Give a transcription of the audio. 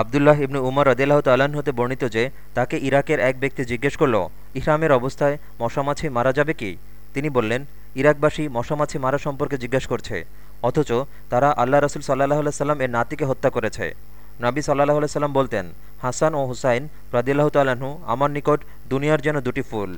আবদুল্লাহ ইবনু উমর রদিল্লাহ তাল্লাহ্ন হতে বর্ণিত যে, তাকে ইরাকের এক ব্যক্তি জিজ্ঞেস করল, ইহরামের অবস্থায় মশামাছি মারা যাবে কি? তিনি বললেন, ইরাকবাসী মশামাছি মারা সম্পর্কে জিজ্ঞেস করছে, অথচ তারা আল্লাহ রসুল সাল্লাহ সাল্লাম এর নাতিকে হত্যা করেছে। নবী সাল্লাহ সাল্লাম বলতেন, হাসান ও হুসাইন রদিল্লাহ তাল্লাহ্ন আমার নিকট দুনিয়ার যেন দুটি ফুল।